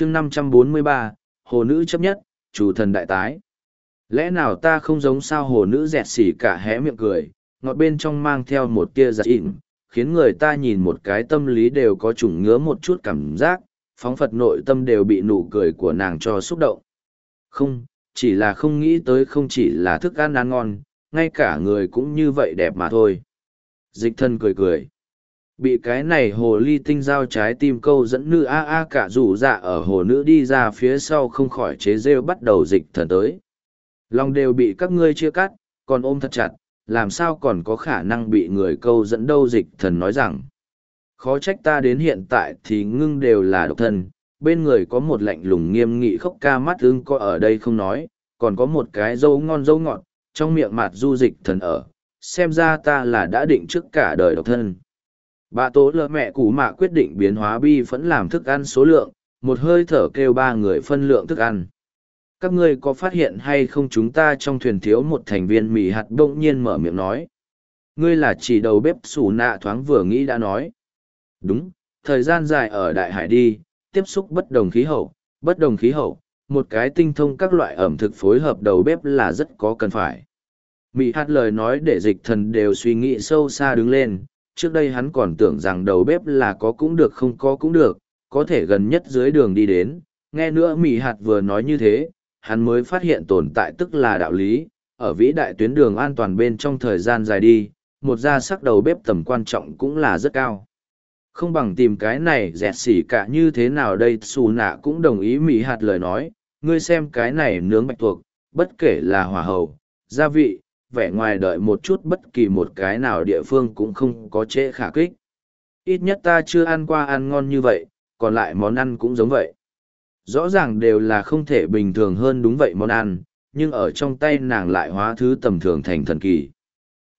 chương năm trăm bốn mươi ba hồ nữ chấp nhất chủ thần đại tái. Lẽ nào ta không giống sao hồ nữ dẹt xỉ cả hé miệng cười ngọt bên trong mang theo một tia giặt ịn, khiến người ta nhìn một cái tâm lý đều có chủng ngứa một chút cảm giác phóng phật nội tâm đều bị nụ cười của nàng cho xúc động. Không chỉ là không nghĩ tới không chỉ là thức ăn ăn ngon ngay cả người cũng như vậy đẹp mà thôi. Dịch thân cười cười bị cái này hồ ly tinh giao trái tim câu dẫn nữ a a cả rủ dạ ở hồ nữ đi ra phía sau không khỏi chế rêu bắt đầu dịch thần tới. Lòng đều bị các ngươi chia cắt, còn ôm thật chặt, làm sao còn có khả năng bị người câu dẫn đâu dịch thần nói rằng. Khó trách ta đến hiện tại thì ngưng đều là độc thân, bên người có một lạnh lùng nghiêm nghị khóc ca mắt ưng có ở đây không nói, còn có một cái dâu ngon dâu ngọt, trong miệng mặt du dịch thần ở, xem ra ta là đã định trước cả đời độc thân bà tố lỡ mẹ cụ mạ quyết định biến hóa bi phẫn làm thức ăn số lượng, một hơi thở kêu ba người phân lượng thức ăn. Các ngươi có phát hiện hay không chúng ta trong thuyền thiếu một thành viên mì hạt bỗng nhiên mở miệng nói. Ngươi là chỉ đầu bếp xù nạ thoáng vừa nghĩ đã nói. Đúng, thời gian dài ở đại hải đi, tiếp xúc bất đồng khí hậu, bất đồng khí hậu, một cái tinh thông các loại ẩm thực phối hợp đầu bếp là rất có cần phải. Mị hạt lời nói để dịch thần đều suy nghĩ sâu xa đứng lên trước đây hắn còn tưởng rằng đầu bếp là có cũng được không có cũng được, có thể gần nhất dưới đường đi đến. Nghe nữa mị hạt vừa nói như thế, hắn mới phát hiện tồn tại tức là đạo lý. Ở vĩ đại tuyến đường an toàn bên trong thời gian dài đi, một gia sắc đầu bếp tầm quan trọng cũng là rất cao. Không bằng tìm cái này dẹt xỉ cả như thế nào đây, xù nạ cũng đồng ý mỹ hạt lời nói. Ngươi xem cái này nướng bạch tuộc, bất kể là hỏa hầu, gia vị vẻ ngoài đợi một chút bất kỳ một cái nào địa phương cũng không có trễ khả kích. Ít nhất ta chưa ăn qua ăn ngon như vậy, còn lại món ăn cũng giống vậy. Rõ ràng đều là không thể bình thường hơn đúng vậy món ăn, nhưng ở trong tay nàng lại hóa thứ tầm thường thành thần kỳ.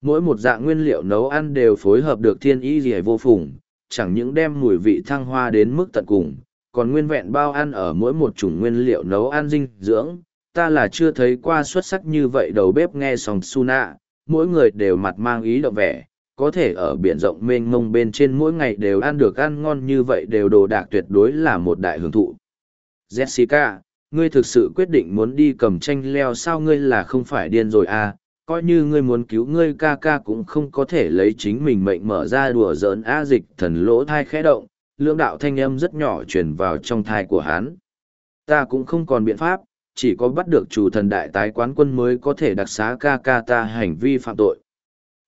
Mỗi một dạng nguyên liệu nấu ăn đều phối hợp được thiên ý gì vô phùng, chẳng những đem mùi vị thăng hoa đến mức tận cùng, còn nguyên vẹn bao ăn ở mỗi một chủng nguyên liệu nấu ăn dinh dưỡng ta là chưa thấy qua xuất sắc như vậy đầu bếp nghe sòng su nạ mỗi người đều mặt mang ý động vẻ, có thể ở biển rộng mênh mông bên trên mỗi ngày đều ăn được ăn ngon như vậy đều đồ đạc tuyệt đối là một đại hưởng thụ. Jessica, ngươi thực sự quyết định muốn đi cầm tranh leo sao ngươi là không phải điên rồi à coi như ngươi muốn cứu ngươi ca ca cũng không có thể lấy chính mình mệnh mở ra đùa giỡn a dịch thần lỗ thai khẽ động, lưỡng đạo thanh âm rất nhỏ truyền vào trong thai của hắn. Ta cũng không còn biện pháp chỉ có bắt được chủ thần đại tái quán quân mới có thể đặc xá ca ca ta hành vi phạm tội.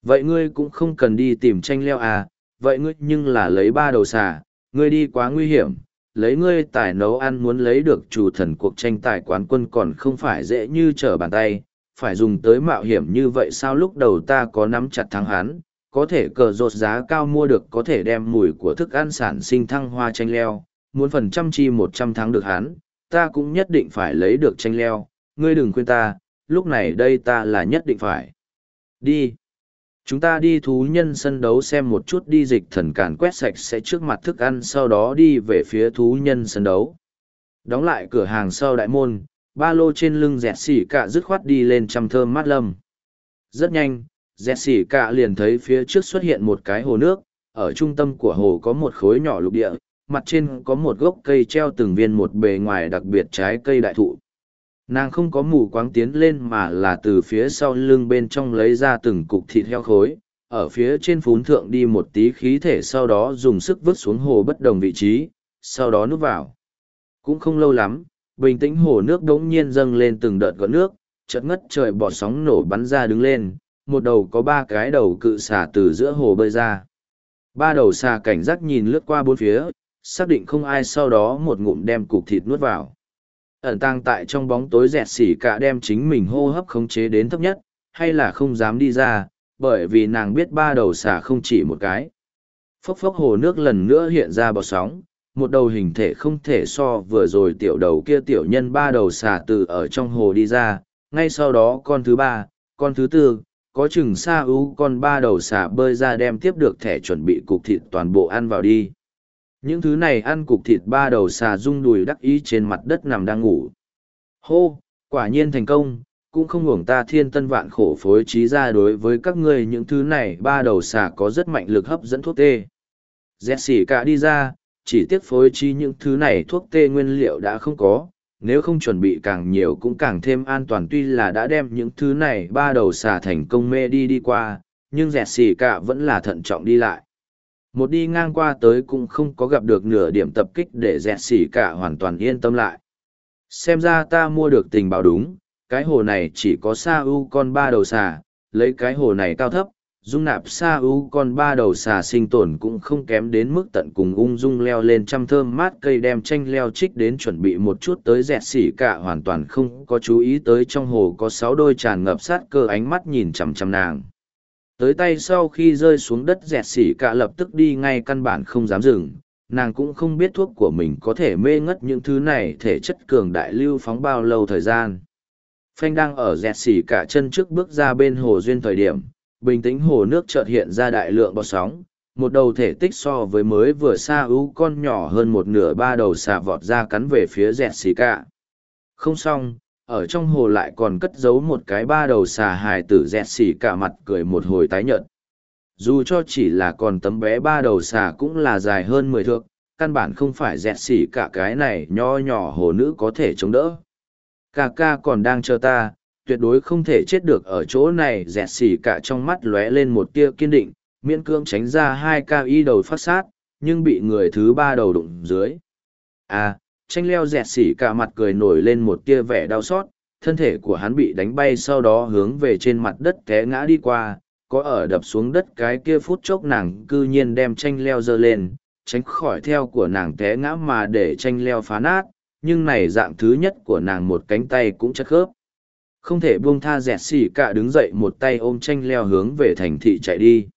Vậy ngươi cũng không cần đi tìm tranh leo à vậy ngươi nhưng là lấy ba đầu xà ngươi đi quá nguy hiểm lấy ngươi tài nấu ăn muốn lấy được chủ thần cuộc tranh tài quán quân còn không phải dễ như trở bàn tay, phải dùng tới mạo hiểm như vậy sao lúc đầu ta có nắm chặt thắng hắn, có thể cờ rột giá cao mua được có thể đem mùi của thức ăn sản sinh thăng hoa tranh leo, muốn phần trăm chi một trăm thắng được hắn, ta cũng nhất định phải lấy được tranh leo, ngươi đừng khuyên ta, lúc này đây ta là nhất định phải. Đi. Chúng ta đi thú nhân sân đấu xem một chút đi dịch thần càn quét sạch sẽ trước mặt thức ăn sau đó đi về phía thú nhân sân đấu. Đóng lại cửa hàng sau đại môn, ba lô trên lưng dẹt xỉ cả dứt khoát đi lên trăm thơm mát lâm. Rất nhanh, dẹt xỉ cả liền thấy phía trước xuất hiện một cái hồ nước, ở trung tâm của hồ có một khối nhỏ lục địa, mặt trên có một gốc cây treo từng viên một bề ngoài đặc biệt trái cây đại thụ. Nàng không có mù quáng tiến lên mà là từ phía sau lưng bên trong lấy ra từng cục thịt heo khối, ở phía trên phún thượng đi một tí khí thể sau đó dùng sức vứt xuống hồ bất đồng vị trí, sau đó núp vào. Cũng không lâu lắm, bình tĩnh hồ nước đống nhiên dâng lên từng đợt gọn nước, chợt ngất trời bọt sóng nổ bắn ra đứng lên, một đầu có ba cái đầu cự xà từ giữa hồ bơi ra. Ba đầu xà cảnh giác nhìn lướt qua bốn phía xác định không ai sau đó một ngụm đem cục thịt nuốt vào. Ẩn tàng tại trong bóng tối dẹt xỉ cả đem chính mình hô hấp khống chế đến thấp nhất, hay là không dám đi ra, bởi vì nàng biết ba đầu xà không chỉ một cái. Phốc phốc hồ nước lần nữa hiện ra bọt sóng, một đầu hình thể không thể so vừa rồi tiểu đầu kia tiểu nhân ba đầu xà từ ở trong hồ đi ra, ngay sau đó con thứ ba, con thứ tư, có chừng xa ưu con ba đầu xà bơi ra đem tiếp được thẻ chuẩn bị cục thịt toàn bộ ăn vào đi những thứ này ăn cục thịt ba đầu xà rung đùi đắc ý trên mặt đất nằm đang ngủ. Hô, quả nhiên thành công, cũng không hưởng ta thiên tân vạn khổ phối trí ra đối với các ngươi những thứ này ba đầu xà có rất mạnh lực hấp dẫn thuốc tê. Dẹt xỉ cả đi ra, chỉ tiếc phối trí những thứ này thuốc tê nguyên liệu đã không có, nếu không chuẩn bị càng nhiều cũng càng thêm an toàn tuy là đã đem những thứ này ba đầu xà thành công mê đi đi qua, nhưng dẹt xỉ cả vẫn là thận trọng đi lại. Một đi ngang qua tới cũng không có gặp được nửa điểm tập kích để dẹt xỉ cả hoàn toàn yên tâm lại. Xem ra ta mua được tình báo đúng, cái hồ này chỉ có sa u con ba đầu xà, lấy cái hồ này cao thấp, dung nạp sa u con ba đầu xà sinh tồn cũng không kém đến mức tận cùng ung dung leo lên trăm thơm mát cây đem tranh leo trích đến chuẩn bị một chút tới dẹt xỉ cả hoàn toàn không có chú ý tới trong hồ có sáu đôi tràn ngập sát cơ ánh mắt nhìn chằm chằm nàng tới tay sau khi rơi xuống đất dẹt xỉ cả lập tức đi ngay căn bản không dám dừng. Nàng cũng không biết thuốc của mình có thể mê ngất những thứ này thể chất cường đại lưu phóng bao lâu thời gian. Phanh đang ở dẹt xỉ cả chân trước bước ra bên hồ duyên thời điểm, bình tĩnh hồ nước chợt hiện ra đại lượng bọt sóng, một đầu thể tích so với mới vừa xa ưu con nhỏ hơn một nửa ba đầu xà vọt ra cắn về phía dẹt xì cả. Không xong ở trong hồ lại còn cất giấu một cái ba đầu xà hài tử dẹt xì cả mặt cười một hồi tái nhợt. Dù cho chỉ là còn tấm bé ba đầu xà cũng là dài hơn mười thước, căn bản không phải dẹt xì cả cái này nho nhỏ hồ nữ có thể chống đỡ. Ca ca còn đang chờ ta, tuyệt đối không thể chết được ở chỗ này, dẹt xỉ cả trong mắt lóe lên một tia kiên định, miễn cưỡng tránh ra hai ca y đầu phát sát, nhưng bị người thứ ba đầu đụng dưới. À tranh leo dẹt xỉ cả mặt cười nổi lên một tia vẻ đau xót, thân thể của hắn bị đánh bay sau đó hướng về trên mặt đất té ngã đi qua, có ở đập xuống đất cái kia phút chốc nàng cư nhiên đem tranh leo giơ lên, tránh khỏi theo của nàng té ngã mà để tranh leo phá nát, nhưng này dạng thứ nhất của nàng một cánh tay cũng chất khớp. Không thể buông tha dẹt xì cả đứng dậy một tay ôm tranh leo hướng về thành thị chạy đi.